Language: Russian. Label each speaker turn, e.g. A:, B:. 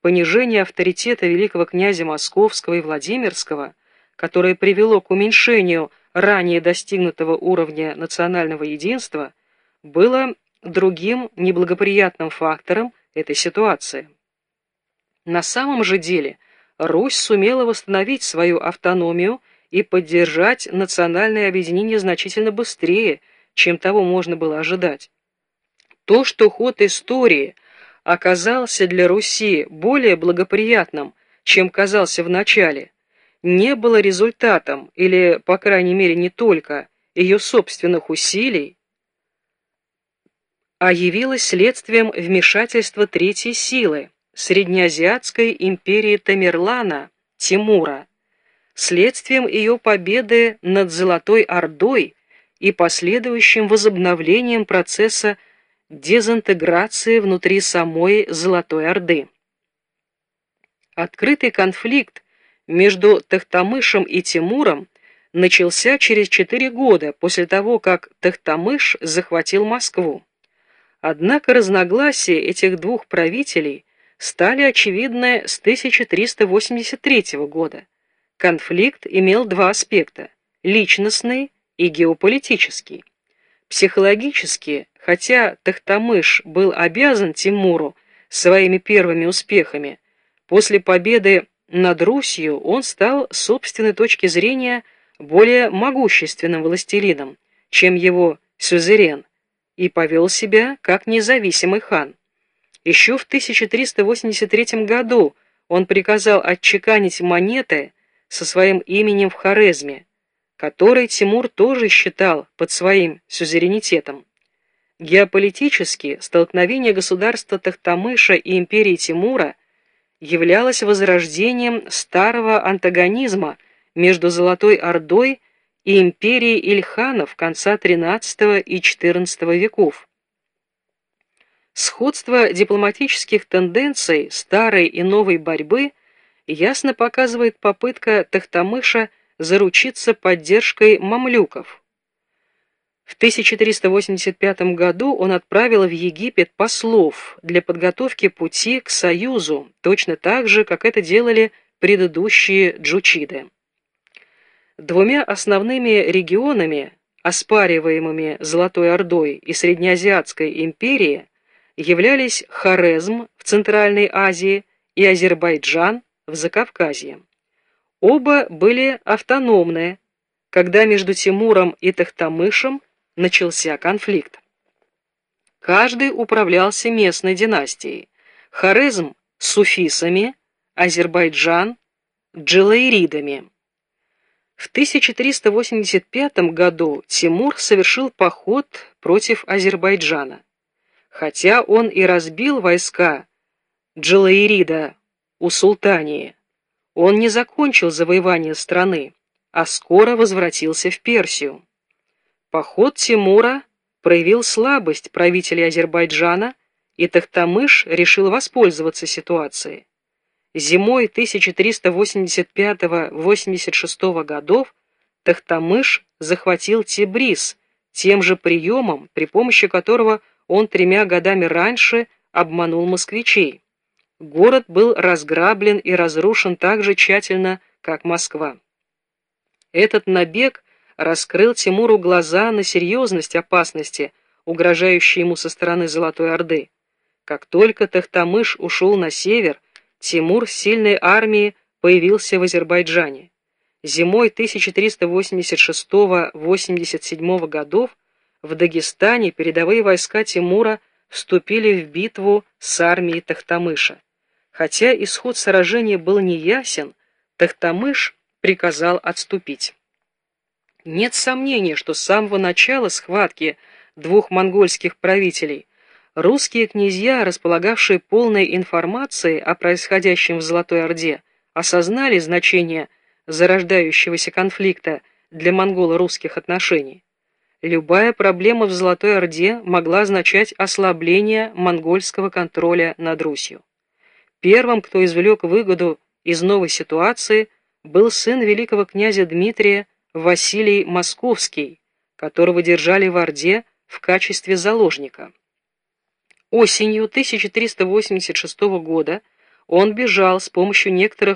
A: понижение авторитета великого князя Московского и Владимирского, которое привело к уменьшению ранее достигнутого уровня национального единства, было другим неблагоприятным фактором этой ситуации. На самом же деле Русь сумела восстановить свою автономию и поддержать национальное объединение значительно быстрее, чем того можно было ожидать. То, что ход истории оказался для Руси более благоприятным, чем казался в начале, не было результатом, или, по крайней мере, не только ее собственных усилий, а явилось следствием вмешательства третьей силы, Среднеазиатской империи Тамерлана, Тимура, следствием ее победы над Золотой Ордой и последующим возобновлением процесса дезинтеграции внутри самой Золотой Орды. Открытый конфликт между Тахтамышем и Тимуром начался через четыре года после того, как Тахтамыш захватил Москву. Однако разногласия этих двух правителей стали очевидны с 1383 года. Конфликт имел два аспекта – личностный и геополитический. Психологически, хотя Тахтамыш был обязан Тимуру своими первыми успехами, после победы над Русью он стал с собственной точки зрения более могущественным властелином, чем его сюзерен, и повел себя как независимый хан. Еще в 1383 году он приказал отчеканить монеты со своим именем в Хорезме, который Тимур тоже считал под своим сюзеренитетом. Геополитически столкновение государства Тахтамыша и империи Тимура являлось возрождением старого антагонизма между Золотой Ордой и империей Ильханов конца XIII и XIV веков. Сходство дипломатических тенденций старой и новой борьбы ясно показывает попытка Тахтамыша заручиться поддержкой мамлюков. В 1385 году он отправил в Египет послов для подготовки пути к союзу, точно так же, как это делали предыдущие джучиды. Двумя основными регионами, оспариваемыми Золотой Ордой и Среднеазиатской империей, являлись Хорезм в Центральной Азии и Азербайджан в Закавказье. Оба были автономные, когда между Тимуром и Тахтамышем начался конфликт. Каждый управлялся местной династией. Хорезм – суфисами, Азербайджан – джилаиридами. В 1385 году Тимур совершил поход против Азербайджана. Хотя он и разбил войска Джилаирида у Султании, он не закончил завоевание страны, а скоро возвратился в Персию. Поход Тимура проявил слабость правителей Азербайджана, и Тахтамыш решил воспользоваться ситуацией. Зимой 1385-86 годов Тахтамыш захватил Тибрис тем же приемом, при помощи которого он тремя годами раньше обманул москвичей. Город был разграблен и разрушен так же тщательно, как Москва. Этот набег раскрыл Тимуру глаза на серьезность опасности, угрожающей ему со стороны Золотой Орды. Как только Тахтамыш ушел на север, Тимур с сильной армией появился в Азербайджане. Зимой 1386-87 годов в Дагестане передовые войска Тимура вступили в битву с армией Тахтамыша. Хотя исход сражения был неясен, Тахтамыш приказал отступить. Нет сомнения, что с самого начала схватки двух монгольских правителей русские князья, располагавшие полной информацией о происходящем в Золотой Орде, осознали значение зарождающегося конфликта для монголо-русских отношений. Любая проблема в Золотой Орде могла означать ослабление монгольского контроля над Русью. Первым, кто извлек выгоду из новой ситуации, был сын великого князя Дмитрия Василий Московский, которого держали в Орде в качестве заложника. Осенью 1386 года Он бежал с помощью некоторых